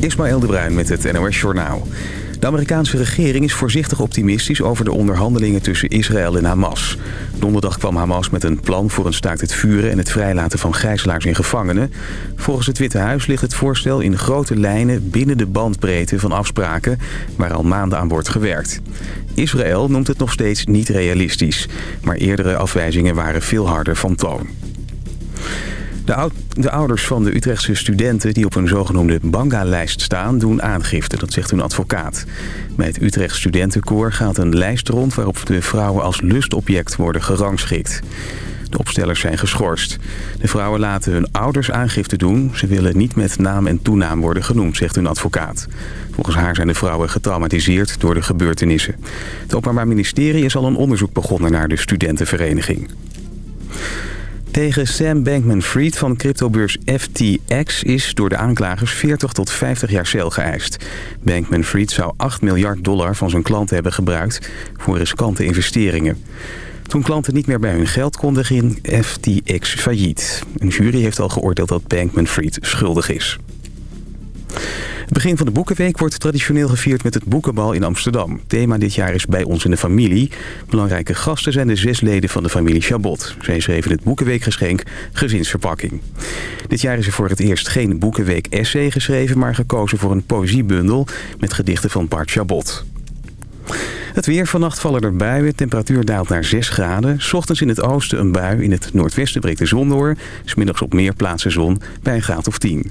Ismaël de Bruin met het NOS Journaal. De Amerikaanse regering is voorzichtig optimistisch over de onderhandelingen tussen Israël en Hamas. Donderdag kwam Hamas met een plan voor een staakt het vuren en het vrijlaten van gijzelaars en gevangenen. Volgens het Witte Huis ligt het voorstel in grote lijnen binnen de bandbreedte van afspraken waar al maanden aan wordt gewerkt. Israël noemt het nog steeds niet realistisch, maar eerdere afwijzingen waren veel harder van toon. De, de, ouders van de Utrechtse studenten die op een zogenoemde banga-lijst staan... doen aangifte, dat zegt hun advocaat. Bij het Utrecht Studentenkoor gaat een lijst rond... waarop de vrouwen als lustobject worden gerangschikt. De opstellers zijn geschorst. De vrouwen laten hun ouders aangifte doen. Ze willen niet met naam en toenaam worden genoemd, zegt hun advocaat. Volgens haar zijn de vrouwen getraumatiseerd door de gebeurtenissen. Het Openbaar Ministerie is al een onderzoek begonnen naar de studentenvereniging. Tegen Sam Bankman-Fried van cryptobeurs FTX is door de aanklagers 40 tot 50 jaar cel geëist. Bankman-Fried zou 8 miljard dollar van zijn klanten hebben gebruikt voor riskante investeringen. Toen klanten niet meer bij hun geld konden, ging FTX failliet. Een jury heeft al geoordeeld dat Bankman-Fried schuldig is. Het begin van de Boekenweek wordt traditioneel gevierd met het Boekenbal in Amsterdam. Thema dit jaar is Bij ons in de familie. Belangrijke gasten zijn de zes leden van de familie Chabot. Zij schreven het Boekenweekgeschenk Gezinsverpakking. Dit jaar is er voor het eerst geen Boekenweek-essay geschreven... maar gekozen voor een poëziebundel met gedichten van Bart Chabot. Het weer vannacht vallen er buien. Temperatuur daalt naar 6 graden. Ochtends in het oosten een bui. In het noordwesten breekt de zon door. Smiddags op meer plaatsen zon bij een graad of 10.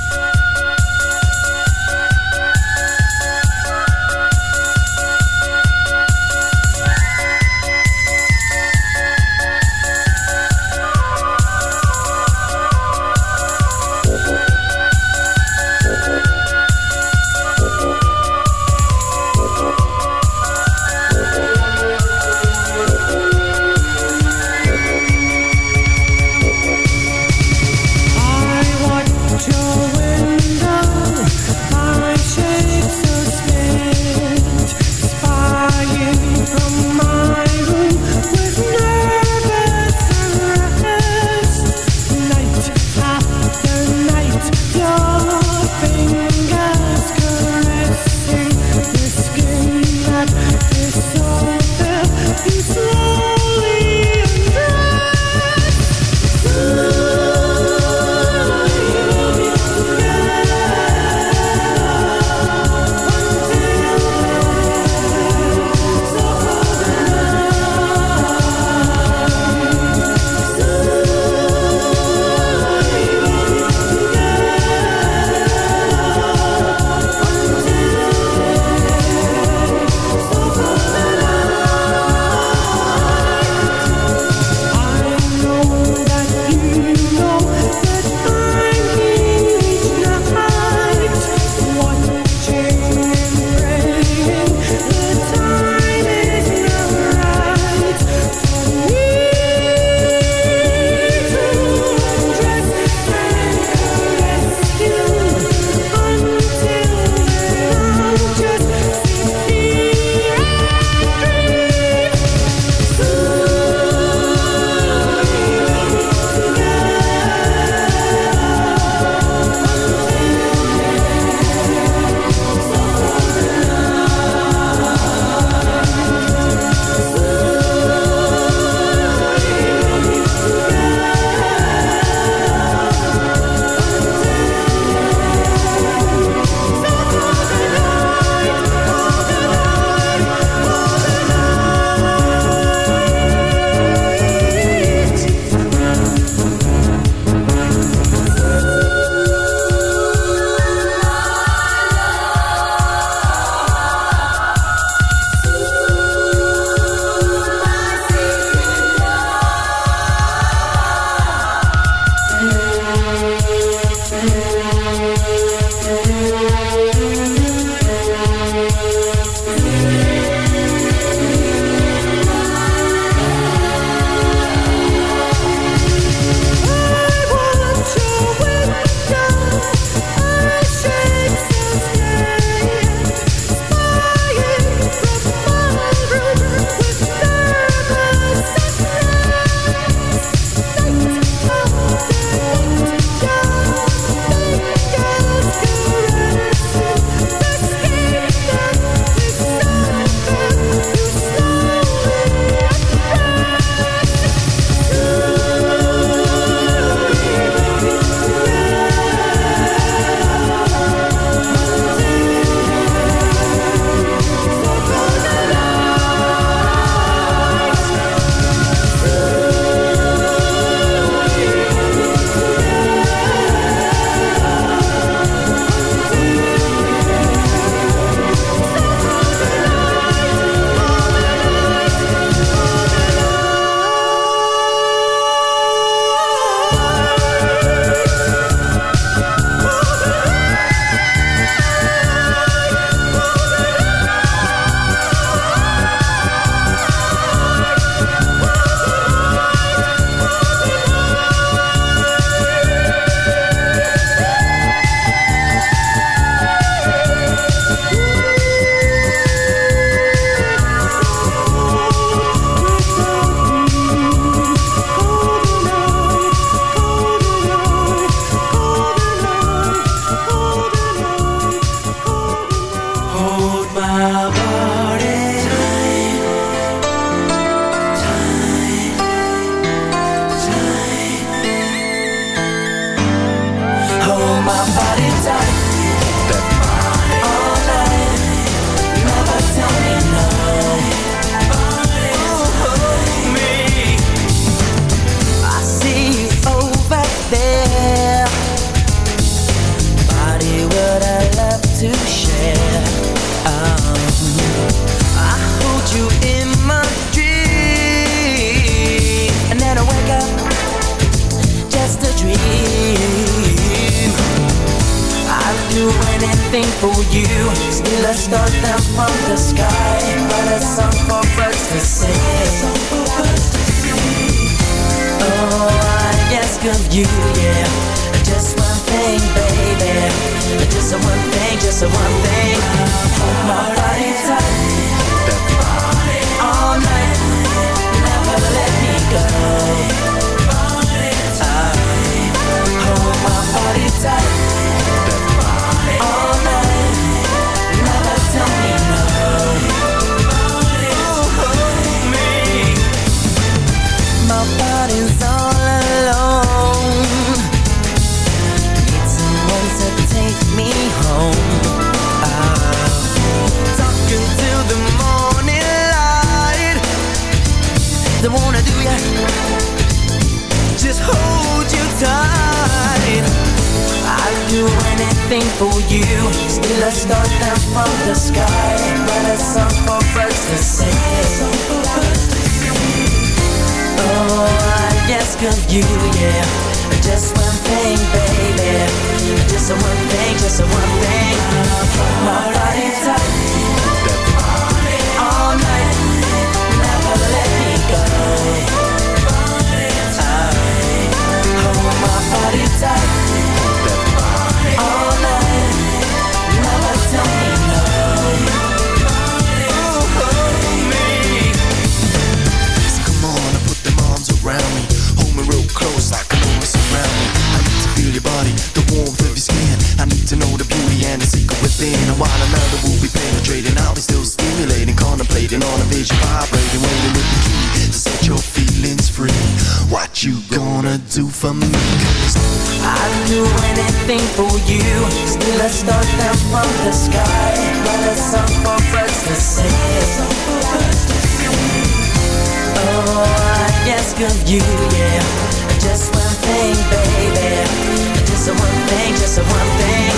Just the one thing, just the one thing.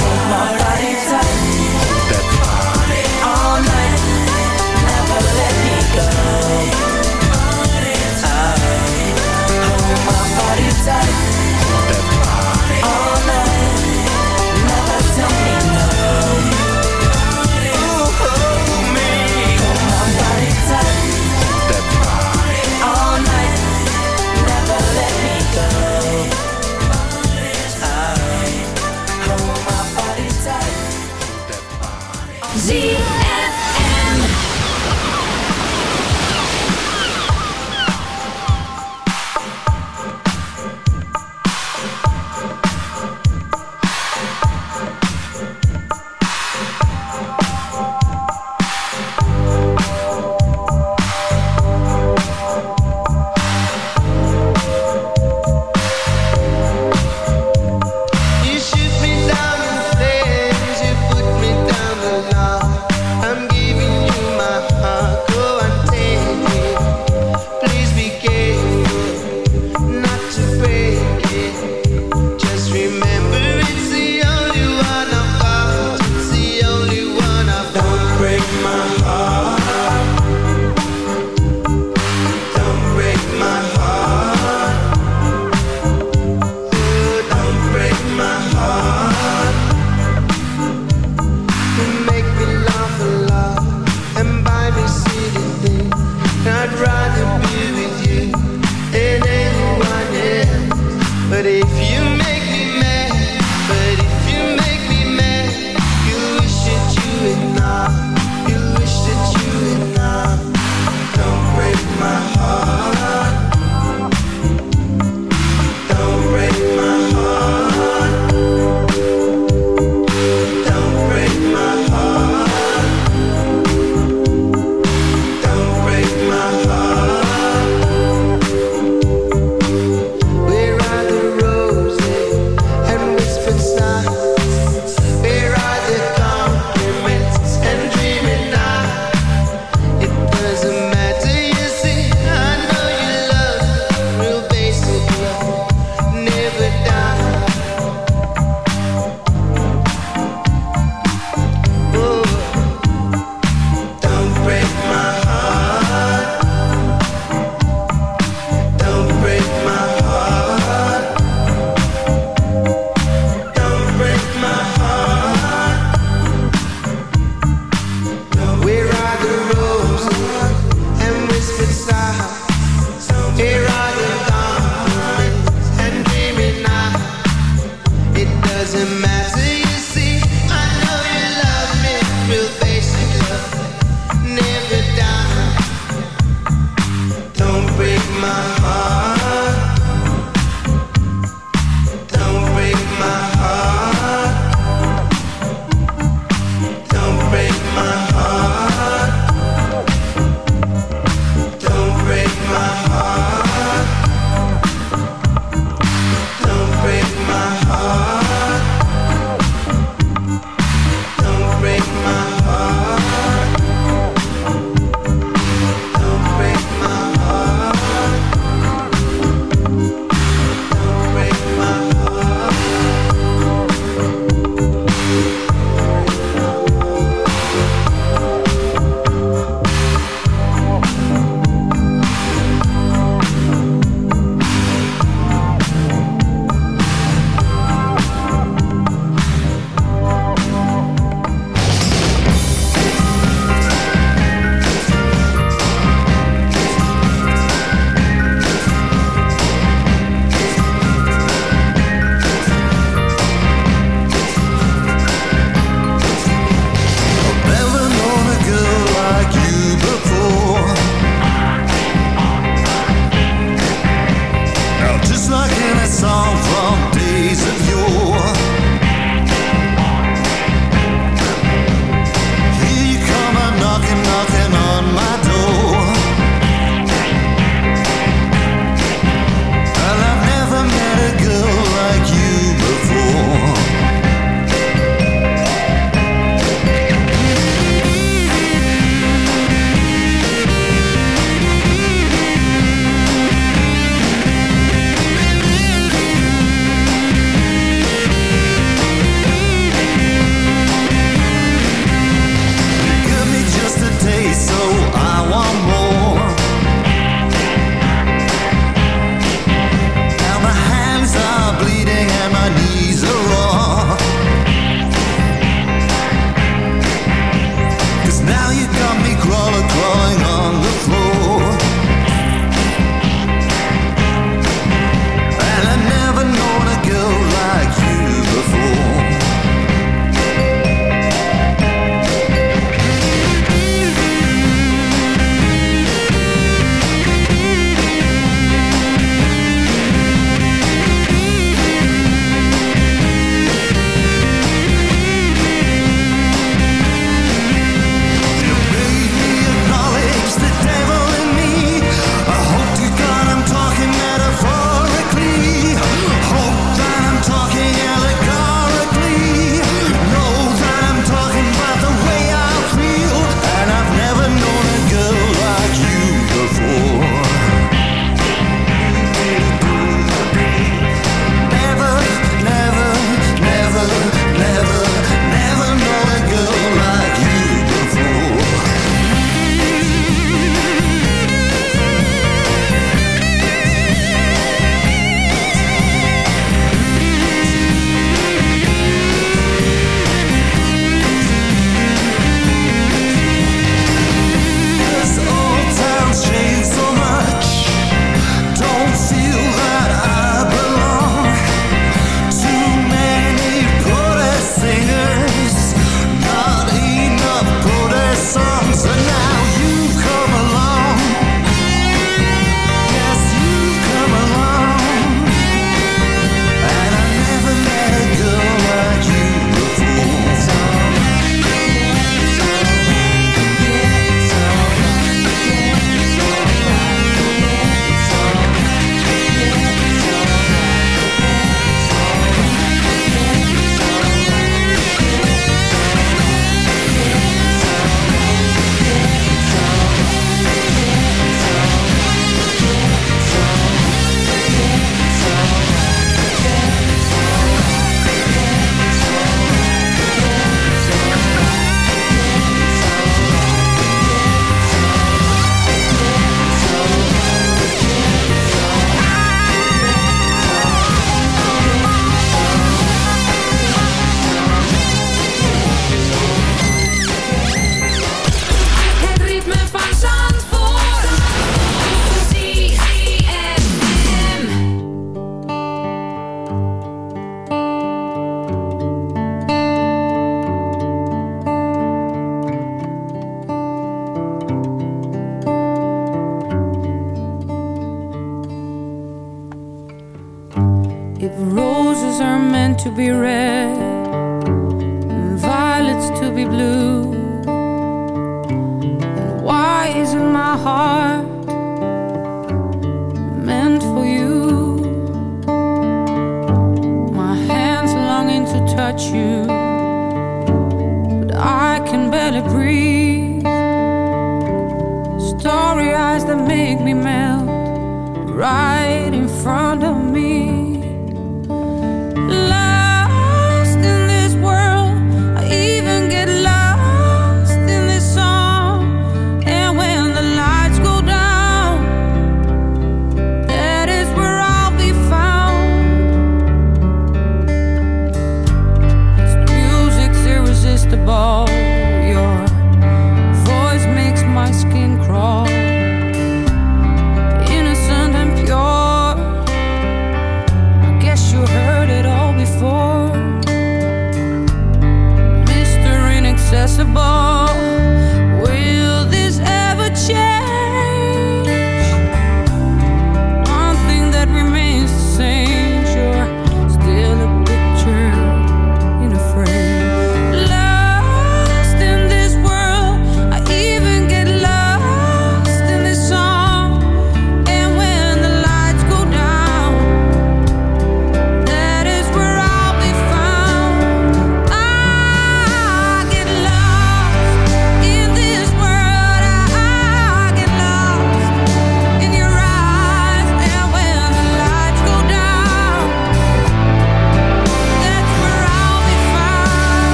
Hold my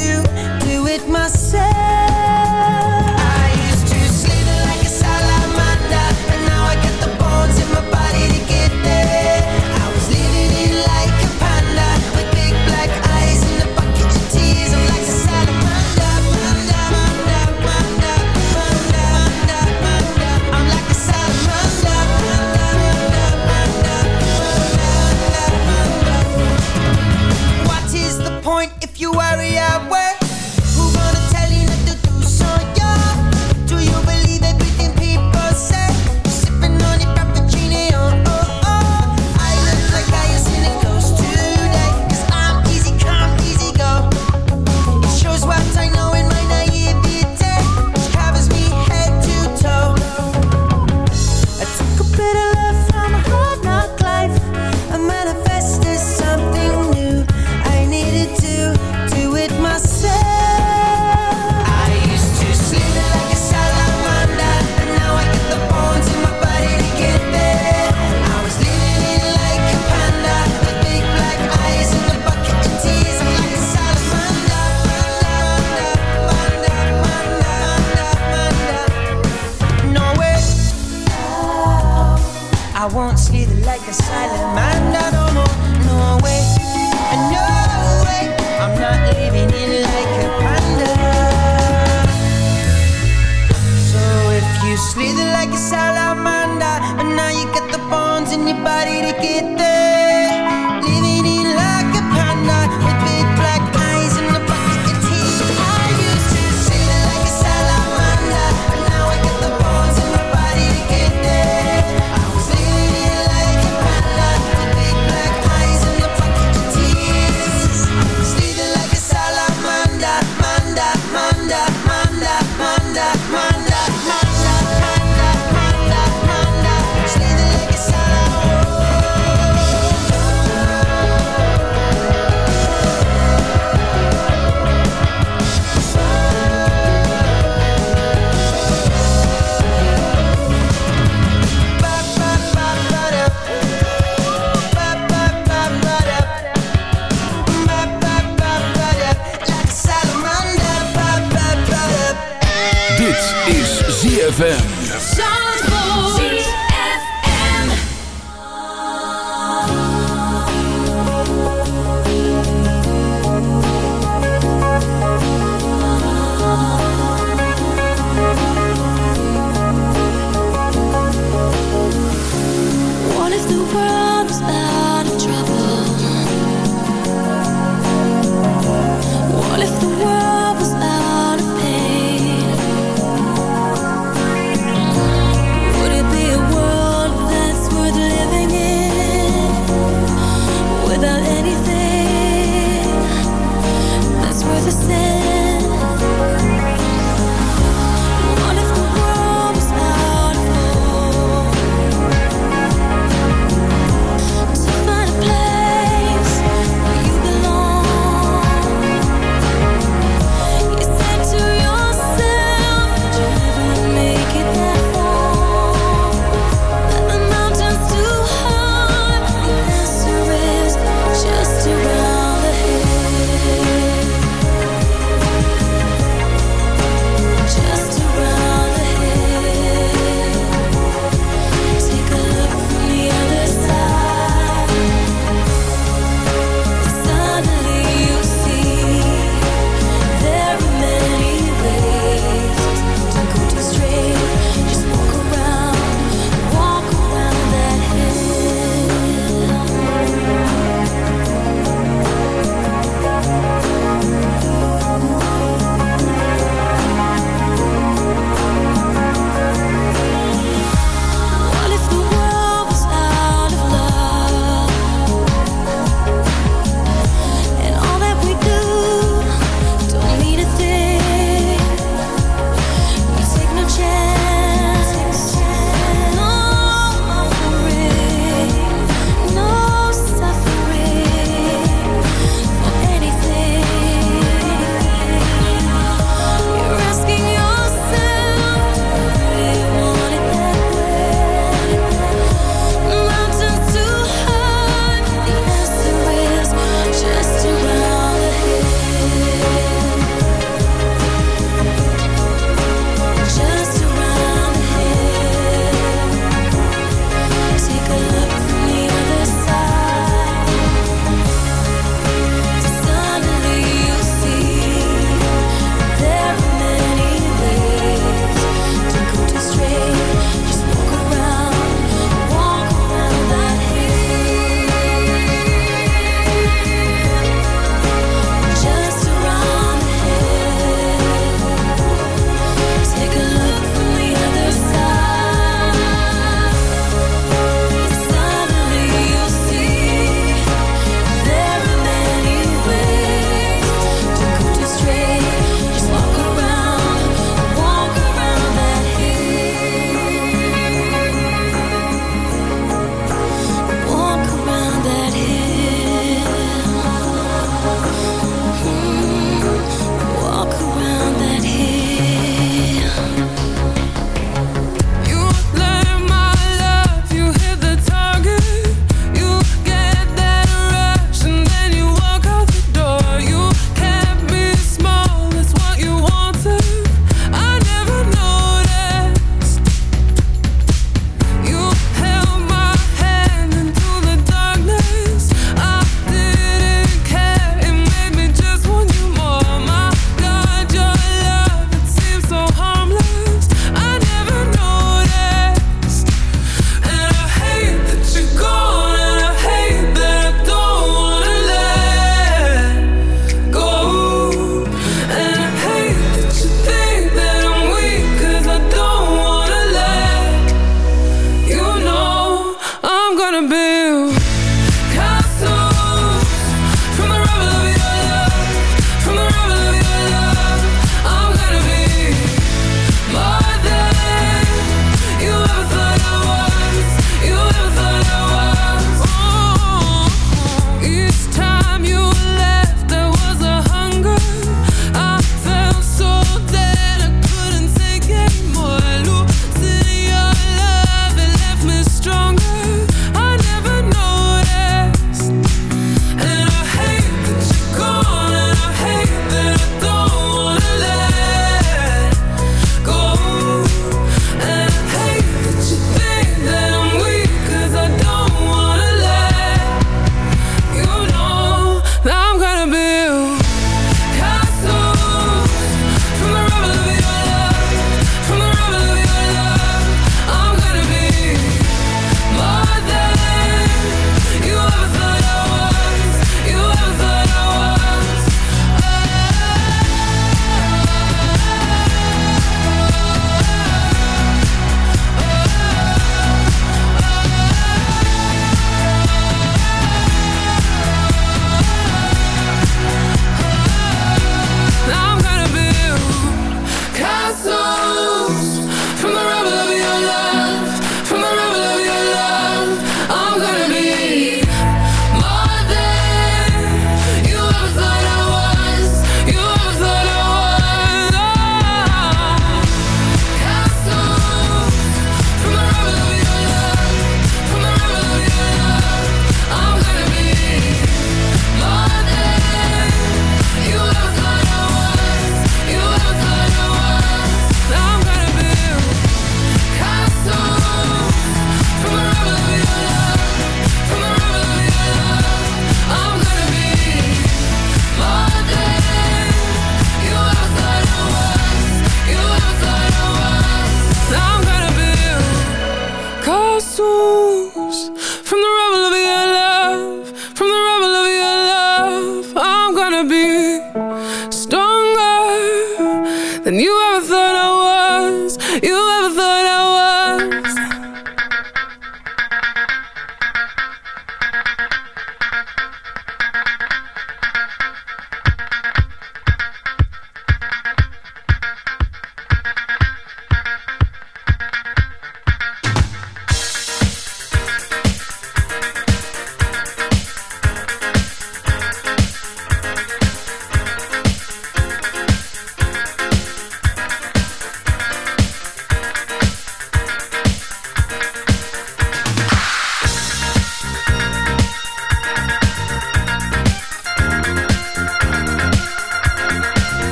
you.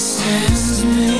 distance me.